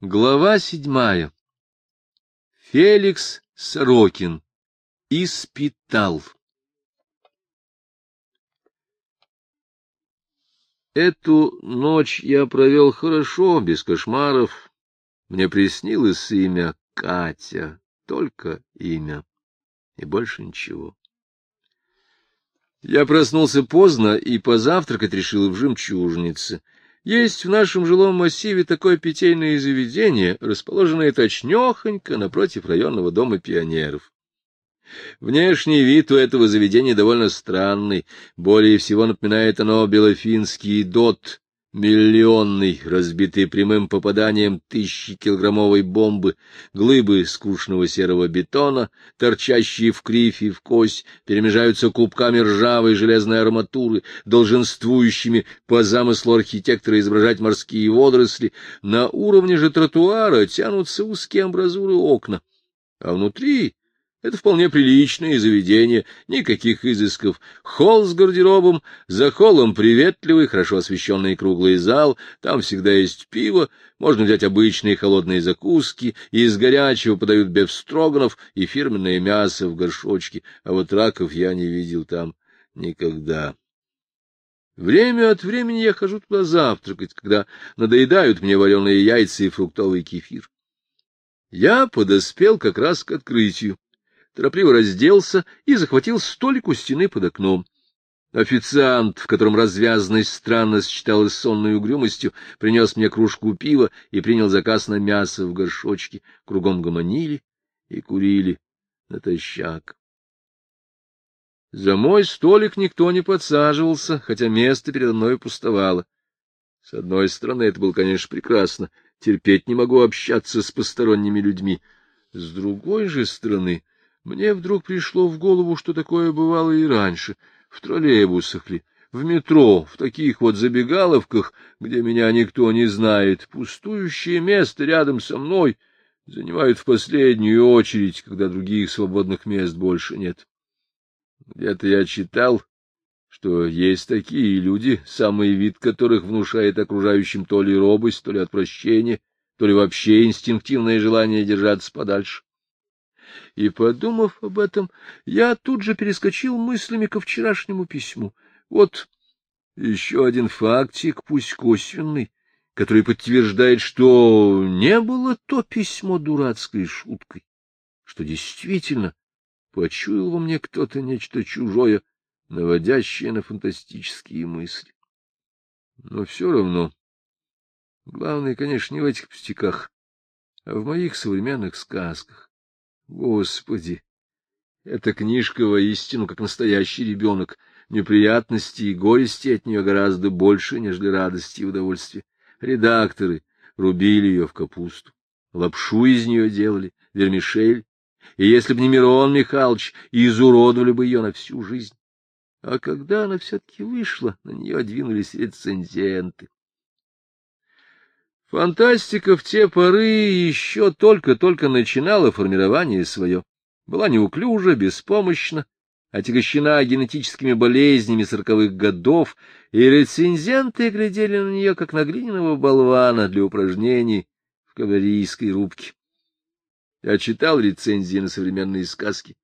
Глава седьмая. Феликс Сорокин. Испитал. Эту ночь я провел хорошо, без кошмаров. Мне приснилось имя Катя, только имя, и больше ничего. Я проснулся поздно и позавтракать решил в жемчужнице — есть в нашем жилом массиве такое питейное заведение, расположенное точнёхонько напротив районного дома пионеров. Внешний вид у этого заведения довольно странный, более всего напоминает оно белофинский дот, миллионный, разбитый прямым попаданием тысячи килограммовой бомбы, глыбы скучного серого бетона, торчащие в кривь и в кость, перемежаются кубками ржавой железной арматуры, долженствующими по замыслу архитектора изображать морские водоросли. На уровне же тротуара тянутся узкие амбразуры окна, а внутри это вполне приличное заведение, никаких изысков. Холл с гардеробом, за холлом приветливый, хорошо освещенный круглый зал, там всегда есть пиво, можно взять обычные холодные закуски, и из горячего подают бефстроганов и фирменное мясо в горшочке, а вот раков я не видел там никогда. Время от времени я хожу туда завтракать, когда надоедают мне вареные яйца и фруктовый кефир. Я подоспел как раз к открытию торопливо разделся и захватил столик у стены под окном. Официант, в котором развязанность странно сочеталась с сонной угрюмостью, принес мне кружку пива и принял заказ на мясо в горшочке. Кругом гомонили и курили натощак. За мой столик никто не подсаживался, хотя место передо мной пустовало. С одной стороны, это было, конечно, прекрасно. Терпеть не могу общаться с посторонними людьми. С другой же стороны, мне вдруг пришло в голову, что такое бывало и раньше, в троллейбусах ли, в метро, в таких вот забегаловках, где меня никто не знает, пустующее место рядом со мной занимают в последнюю очередь, когда других свободных мест больше нет. Где-то я читал, что есть такие люди, самый вид которых внушает окружающим то ли робость, то ли отвращение, то ли вообще инстинктивное желание держаться подальше. И, подумав об этом, я тут же перескочил мыслями ко вчерашнему письму. Вот еще один фактик, пусть косвенный, который подтверждает, что не было то письмо дурацкой шуткой, что действительно почуял во мне кто-то нечто чужое, наводящее на фантастические мысли. Но все равно, главное, конечно, не в этих пустяках, а в моих современных сказках. Господи! Эта книжка воистину как настоящий ребенок. Неприятности и горести от нее гораздо больше, нежели радости и удовольствия. Редакторы рубили ее в капусту, лапшу из нее делали, вермишель, и если б не Мирон Михайлович, изуродовали бы ее на всю жизнь. А когда она все-таки вышла, на нее двинулись рецензенты. Фантастика в те поры еще только-только начинала формирование свое. Была неуклюжа, беспомощна, отягощена генетическими болезнями сороковых годов, и рецензенты глядели на нее, как на глиняного болвана для упражнений в кавалерийской рубке. Я читал рецензии на современные сказки,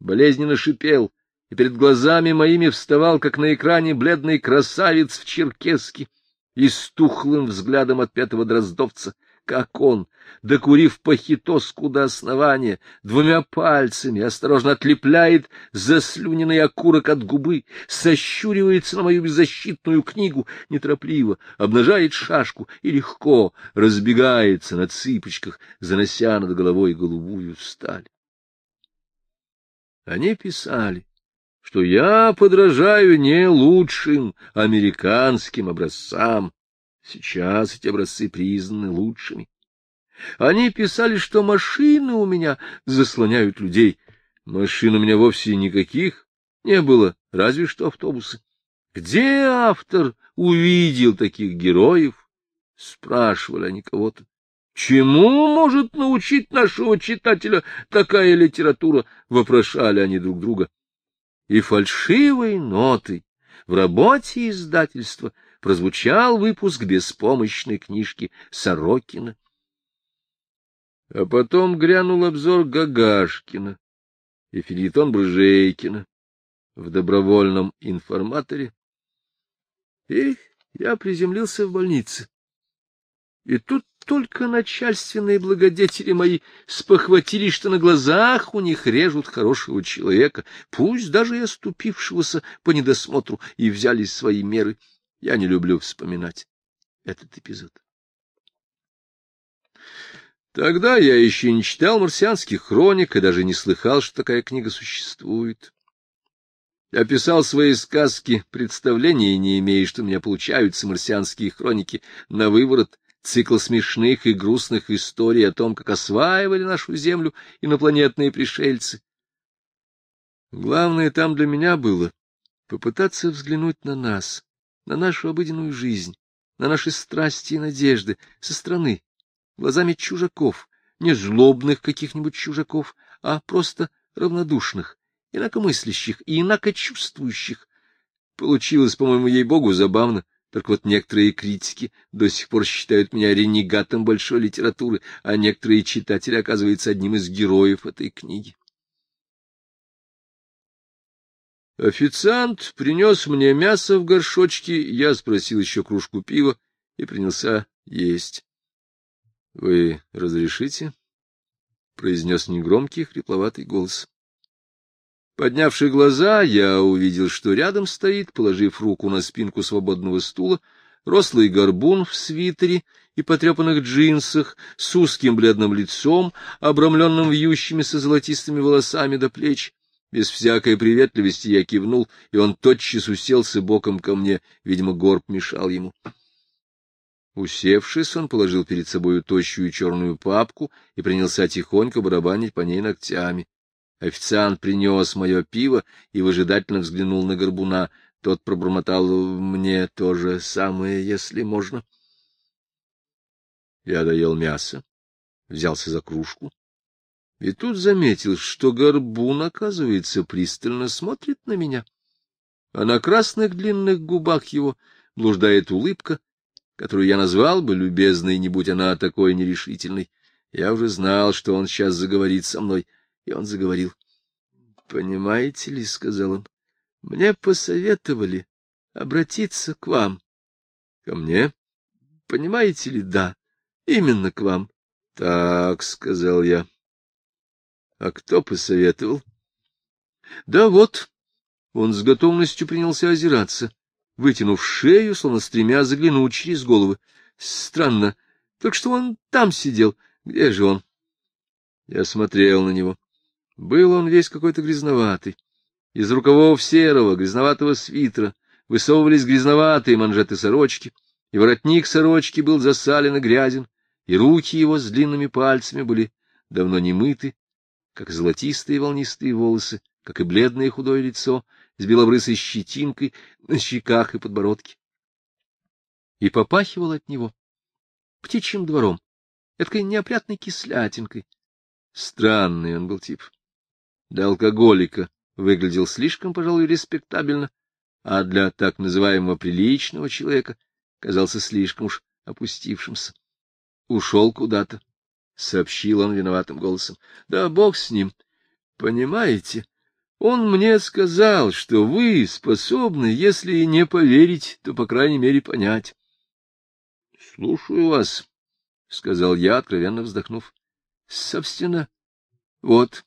болезненно шипел, и перед глазами моими вставал, как на экране, бледный красавец в черкеске, и с тухлым взглядом от пятого дроздовца, как он, докурив похитоску до основания, двумя пальцами осторожно отлепляет заслюненный окурок от губы, сощуривается на мою беззащитную книгу, неторопливо обнажает шашку и легко разбегается на цыпочках, занося над головой голубую сталь. Они писали, что я подражаю не лучшим американским образцам. Сейчас эти образцы признаны лучшими. Они писали, что машины у меня заслоняют людей. Машин у меня вовсе никаких не было, разве что автобусы. Где автор увидел таких героев? Спрашивали они кого-то. Чему может научить нашего читателя такая литература? Вопрошали они друг друга и фальшивой нотой в работе издательства прозвучал выпуск беспомощной книжки Сорокина. А потом грянул обзор Гагашкина и Филитон Брыжейкина в добровольном информаторе. И я приземлился в больнице. И тут только начальственные благодетели мои спохватились, что на глазах у них режут хорошего человека, пусть даже и оступившегося по недосмотру, и взялись свои меры. Я не люблю вспоминать этот эпизод. Тогда я еще не читал марсианских хроник и даже не слыхал, что такая книга существует. Я писал свои сказки, представления не имея, что у меня получаются марсианские хроники на выворот, цикл смешных и грустных историй о том, как осваивали нашу Землю инопланетные пришельцы. Главное там для меня было попытаться взглянуть на нас, на нашу обыденную жизнь, на наши страсти и надежды со стороны, глазами чужаков, не злобных каких-нибудь чужаков, а просто равнодушных, инакомыслящих и инакочувствующих. Получилось, по-моему, ей-богу, забавно. Только вот некоторые критики до сих пор считают меня ренегатом большой литературы, а некоторые читатели оказываются одним из героев этой книги. Официант принес мне мясо в горшочке, я спросил еще кружку пива и принялся есть. — Вы разрешите? — произнес негромкий хрипловатый голос. Поднявши глаза, я увидел, что рядом стоит, положив руку на спинку свободного стула, рослый горбун в свитере и потрепанных джинсах, с узким бледным лицом, обрамленным вьющимися золотистыми волосами до плеч. Без всякой приветливости я кивнул, и он тотчас уселся боком ко мне, видимо, горб мешал ему. Усевшись, он положил перед собою тощую черную папку и принялся тихонько барабанить по ней ногтями. Официант принес мое пиво и выжидательно взглянул на горбуна. Тот пробормотал мне то же самое, если можно. Я доел мясо, взялся за кружку. И тут заметил, что горбун, оказывается, пристально смотрит на меня. А на красных длинных губах его блуждает улыбка, которую я назвал бы любезной, не будь она такой нерешительной. Я уже знал, что он сейчас заговорит со мной — и он заговорил. — Понимаете ли, — сказал он, — мне посоветовали обратиться к вам. — Ко мне? — Понимаете ли, да, именно к вам. — Так, — сказал я. — А кто посоветовал? — Да вот. Он с готовностью принялся озираться, вытянув шею, словно стремя заглянуть через головы. Странно, только что он там сидел. Где же он? Я смотрел на него. Был он весь какой-то грязноватый. Из рукавов серого, грязноватого свитера высовывались грязноватые манжеты сорочки, и воротник сорочки был засален и грязен, и руки его с длинными пальцами были давно не мыты, как золотистые волнистые волосы, как и бледное худое лицо с белобрысой щетинкой на щеках и подбородке. И попахивал от него птичьим двором, этой неопрятной кислятинкой. Странный он был тип. Для алкоголика выглядел слишком, пожалуй, респектабельно, а для так называемого приличного человека казался слишком уж опустившимся. Ушел куда-то, — сообщил он виноватым голосом. — Да бог с ним. Понимаете, он мне сказал, что вы способны, если и не поверить, то, по крайней мере, понять. — Слушаю вас, — сказал я, откровенно вздохнув. — Собственно, вот,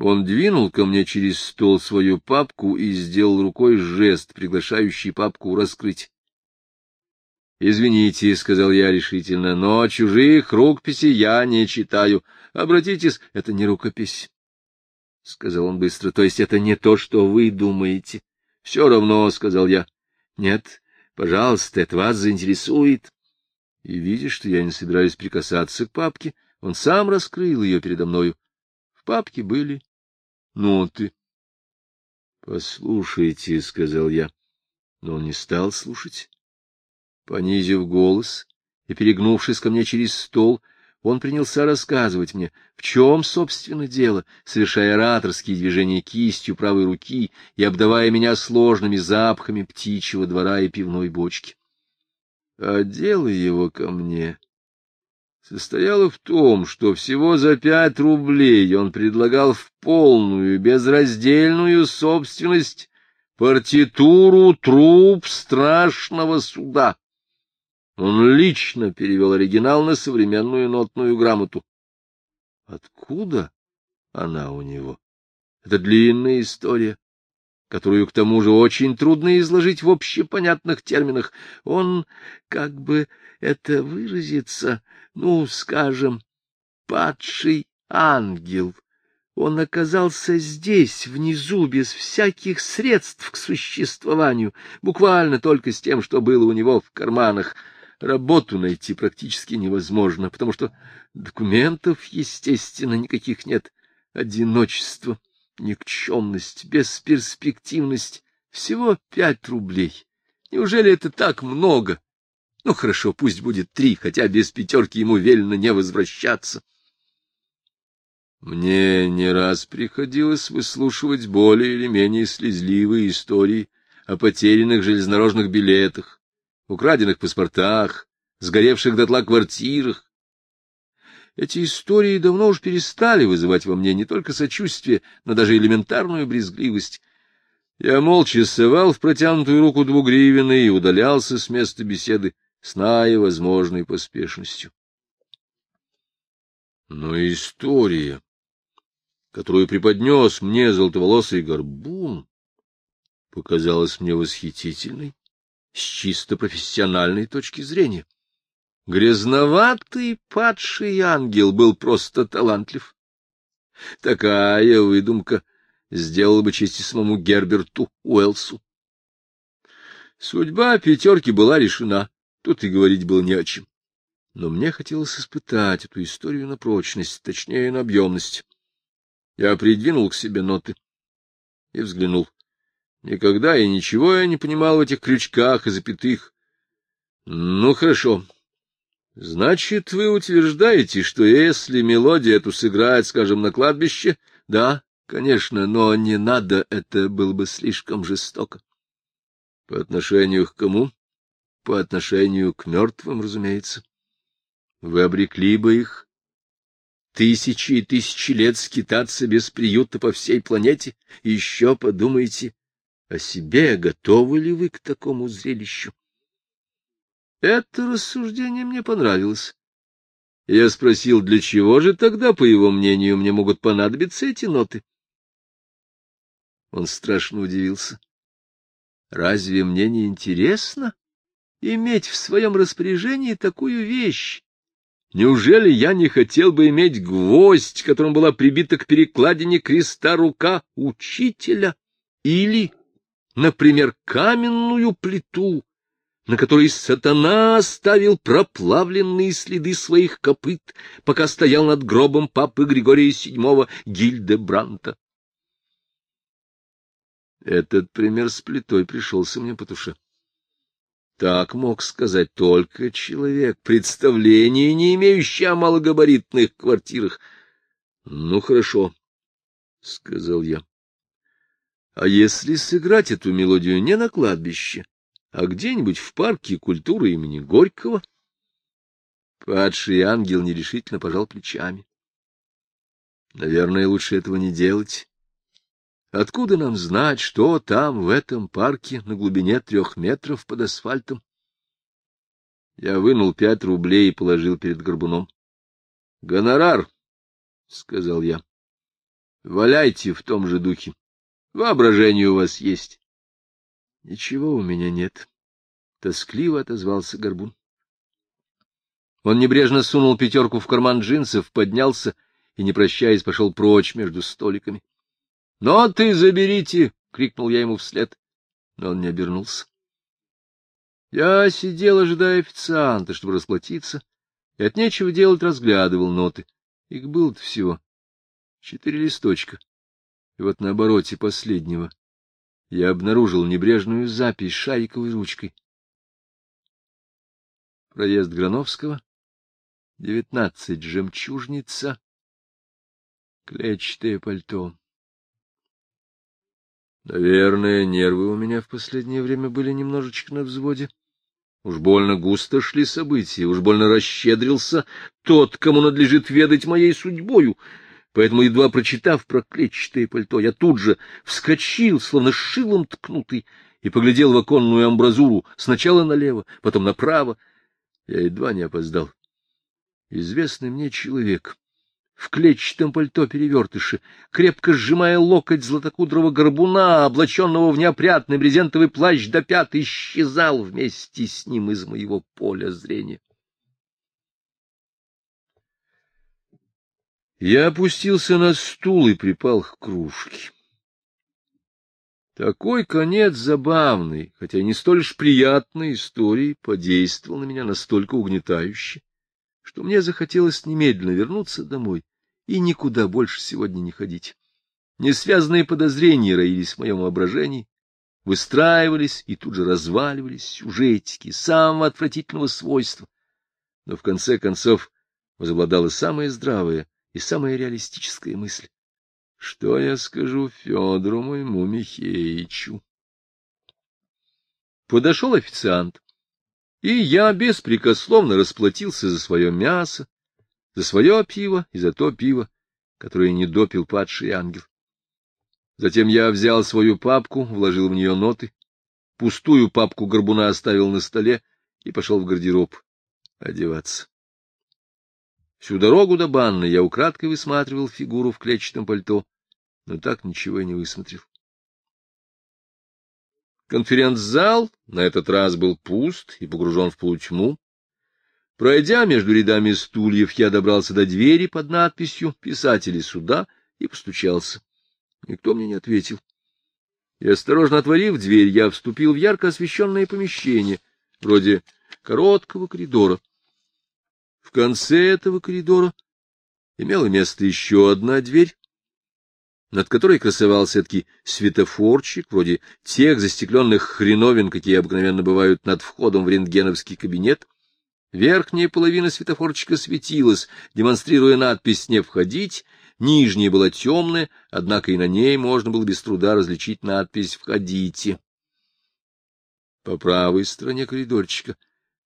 он двинул ко мне через стол свою папку и сделал рукой жест, приглашающий папку раскрыть. — Извините, — сказал я решительно, — но чужих рукописей я не читаю. Обратитесь, это не рукопись, — сказал он быстро, — то есть это не то, что вы думаете. — Все равно, — сказал я. — Нет, пожалуйста, это вас заинтересует. И, видя, что я не собираюсь прикасаться к папке, он сам раскрыл ее передо мною. В папке были ноты. — Послушайте, — сказал я, но он не стал слушать. Понизив голос и перегнувшись ко мне через стол, он принялся рассказывать мне, в чем, собственно, дело, совершая ораторские движения кистью правой руки и обдавая меня сложными запахами птичьего двора и пивной бочки. А дело его ко мне состояла в том, что всего за пять рублей он предлагал в полную, безраздельную собственность партитуру труп страшного суда. Он лично перевел оригинал на современную нотную грамоту. Откуда она у него? Это длинная история, которую, к тому же, очень трудно изложить в общепонятных терминах. Он, как бы это выразиться, ну, скажем, падший ангел. Он оказался здесь, внизу, без всяких средств к существованию, буквально только с тем, что было у него в карманах. Работу найти практически невозможно, потому что документов, естественно, никаких нет. Одиночество, никчемность, бесперспективность. Всего пять рублей. Неужели это так много? Ну, хорошо, пусть будет три, хотя без пятерки ему велено не возвращаться. Мне не раз приходилось выслушивать более или менее слезливые истории о потерянных железнодорожных билетах, украденных паспортах, сгоревших дотла квартирах. Эти истории давно уж перестали вызывать во мне не только сочувствие, но даже элементарную брезгливость. Я молча совал в протянутую руку двугривенный и удалялся с места беседы, сная возможной поспешностью. Но история, которую преподнес мне золотоволосый горбун, показалась мне восхитительной с чисто профессиональной точки зрения. Грязноватый падший ангел был просто талантлив. Такая выдумка сделала бы честь самому Герберту Уэлсу. Судьба пятерки была решена. Тут и говорить было не о чем. Но мне хотелось испытать эту историю на прочность, точнее, на объемность. Я придвинул к себе ноты и взглянул. Никогда и ничего я не понимал в этих крючках и запятых. Ну, хорошо. Значит, вы утверждаете, что если мелодию эту сыграть, скажем, на кладбище, да, конечно, но не надо, это было бы слишком жестоко. По отношению к кому? по отношению к мертвым, разумеется. Вы обрекли бы их тысячи и тысячи лет скитаться без приюта по всей планете, еще подумайте о себе, готовы ли вы к такому зрелищу. Это рассуждение мне понравилось. Я спросил, для чего же тогда, по его мнению, мне могут понадобиться эти ноты? Он страшно удивился. Разве мне не интересно? иметь в своем распоряжении такую вещь? Неужели я не хотел бы иметь гвоздь, которым была прибита к перекладине креста рука учителя? Или, например, каменную плиту, на которой сатана оставил проплавленные следы своих копыт, пока стоял над гробом папы Григория VII Гильдебранта? Этот пример с плитой пришелся мне по душе. Так мог сказать только человек, представления не имеющий о малогабаритных квартирах. — Ну, хорошо, — сказал я. — А если сыграть эту мелодию не на кладбище, а где-нибудь в парке культуры имени Горького? Падший ангел нерешительно пожал плечами. — Наверное, лучше этого не делать. Откуда нам знать, что там, в этом парке, на глубине трех метров под асфальтом? Я вынул пять рублей и положил перед горбуном. — Гонорар, — сказал я. — Валяйте в том же духе. Воображение у вас есть. — Ничего у меня нет, — тоскливо отозвался горбун. Он небрежно сунул пятерку в карман джинсов, поднялся и, не прощаясь, пошел прочь между столиками. — Но ты заберите! — крикнул я ему вслед, но он не обернулся. Я сидел, ожидая официанта, чтобы расплатиться, и от нечего делать разглядывал ноты. Их было-то всего четыре листочка. И вот на обороте последнего я обнаружил небрежную запись шариковой ручкой. Проезд Грановского, девятнадцать, жемчужница, клетчатое пальто. Наверное, нервы у меня в последнее время были немножечко на взводе. Уж больно густо шли события, уж больно расщедрился тот, кому надлежит ведать моей судьбою. Поэтому, едва прочитав про клетчатое пальто, я тут же вскочил, словно шилом ткнутый, и поглядел в оконную амбразуру сначала налево, потом направо. Я едва не опоздал. Известный мне человек в клетчатом пальто перевертыши, крепко сжимая локоть златокудрого горбуна, облаченного в неопрятный брезентовый плащ до пят, исчезал вместе с ним из моего поля зрения. Я опустился на стул и припал к кружке. Такой конец забавный, хотя не столь ж приятной истории, подействовал на меня настолько угнетающе, что мне захотелось немедленно вернуться домой и никуда больше сегодня не ходить. Несвязанные подозрения роились в моем воображении, выстраивались и тут же разваливались сюжетики самого отвратительного свойства. Но в конце концов возобладала самая здравая и самая реалистическая мысль. Что я скажу Федору моему Михеичу? Подошел официант, и я беспрекословно расплатился за свое мясо, за свое пиво и за то пиво, которое не допил падший ангел. Затем я взял свою папку, вложил в нее ноты, пустую папку горбуна оставил на столе и пошел в гардероб одеваться. Всю дорогу до банны я украдкой высматривал фигуру в клетчатом пальто, но так ничего и не высмотрел. Конференц-зал на этот раз был пуст и погружен в полутьму. Пройдя между рядами стульев, я добрался до двери под надписью «Писатели суда» и постучался. Никто мне не ответил. И, осторожно отворив дверь, я вступил в ярко освещенное помещение, вроде короткого коридора. В конце этого коридора имела место еще одна дверь, над которой красовался таки светофорчик, вроде тех застекленных хреновин, какие обыкновенно бывают над входом в рентгеновский кабинет — Верхняя половина светофорчика светилась, демонстрируя надпись «Не входить», нижняя была темная, однако и на ней можно было без труда различить надпись «Входите». По правой стороне коридорчика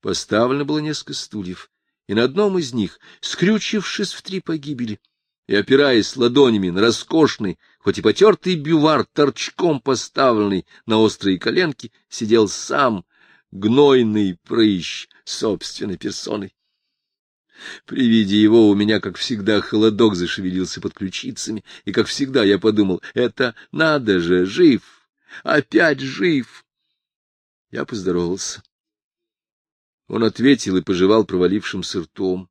поставлено было несколько стульев, и на одном из них, скрючившись в три погибели и опираясь ладонями на роскошный, хоть и потертый бювар, торчком поставленный на острые коленки, сидел сам гнойный прыщ собственной персоной. При виде его у меня, как всегда, холодок зашевелился под ключицами, и, как всегда, я подумал, это надо же, жив, опять жив. Я поздоровался. Он ответил и пожевал провалившимся ртом.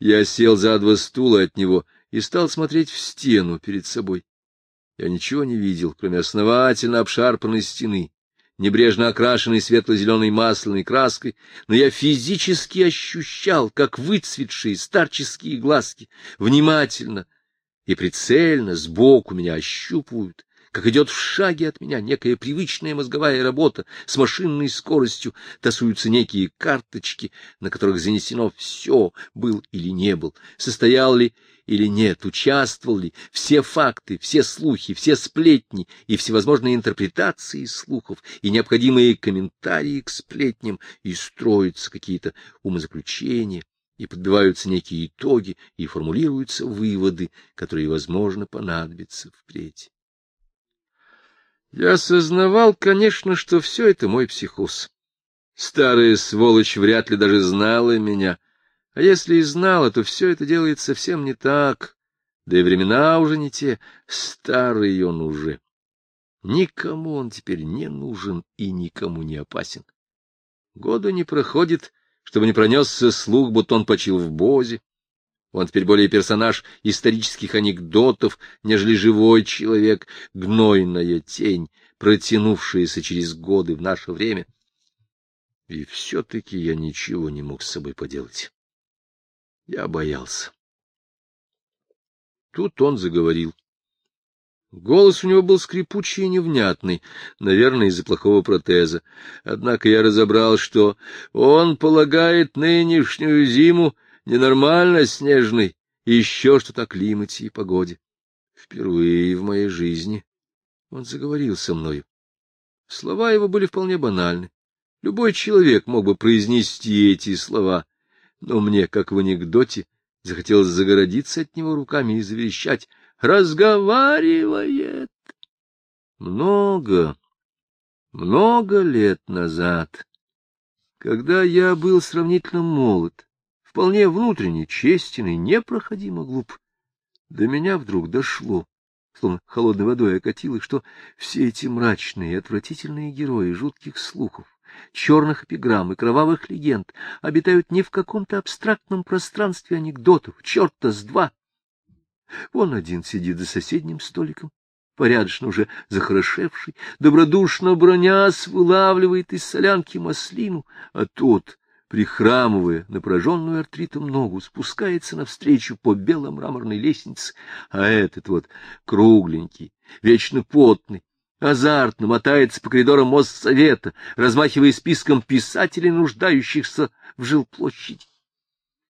Я сел за два стула от него и стал смотреть в стену перед собой. Я ничего не видел, кроме основательно обшарпанной стены, небрежно окрашенный светло-зеленой масляной краской, но я физически ощущал, как выцветшие старческие глазки внимательно и прицельно сбоку меня ощупывают, как идет в шаге от меня некая привычная мозговая работа с машинной скоростью, тасуются некие карточки, на которых занесено все, был или не был, состоял ли или нет, участвовал ли, все факты, все слухи, все сплетни и всевозможные интерпретации слухов и необходимые комментарии к сплетням, и строятся какие-то умозаключения, и подбиваются некие итоги, и формулируются выводы, которые, возможно, понадобятся впредь. Я осознавал, конечно, что все это мой психоз. Старая сволочь вряд ли даже знала меня, а если и знала, то все это делает совсем не так, да и времена уже не те, старый он уже. Никому он теперь не нужен и никому не опасен. Года не проходит, чтобы не пронесся слух, будто он почил в Бозе. Он теперь более персонаж исторических анекдотов, нежели живой человек, гнойная тень, протянувшаяся через годы в наше время. И все-таки я ничего не мог с собой поделать. Я боялся. Тут он заговорил. Голос у него был скрипучий и невнятный, наверное, из-за плохого протеза. Однако я разобрал, что он полагает нынешнюю зиму ненормально снежной и еще что-то о климате и погоде. Впервые в моей жизни он заговорил со мною. Слова его были вполне банальны. Любой человек мог бы произнести эти слова, но мне, как в анекдоте, захотелось загородиться от него руками и заверещать «Разговаривает!» Много, много лет назад, когда я был сравнительно молод, вполне внутренне честен и непроходимо глуп, до меня вдруг дошло, словно холодной водой окатило, что все эти мрачные и отвратительные герои жутких слухов, черных эпиграмм и кровавых легенд обитают не в каком-то абстрактном пространстве анекдотов, черта с два. Вон один сидит за соседним столиком, порядочно уже захорошевший, добродушно бронясь, вылавливает из солянки маслину, а тот, прихрамывая на пораженную артритом ногу, спускается навстречу по белой мраморной лестнице, а этот вот кругленький, вечно потный, азартно мотается по коридорам Моссовета, размахивая списком писателей, нуждающихся в жилплощади.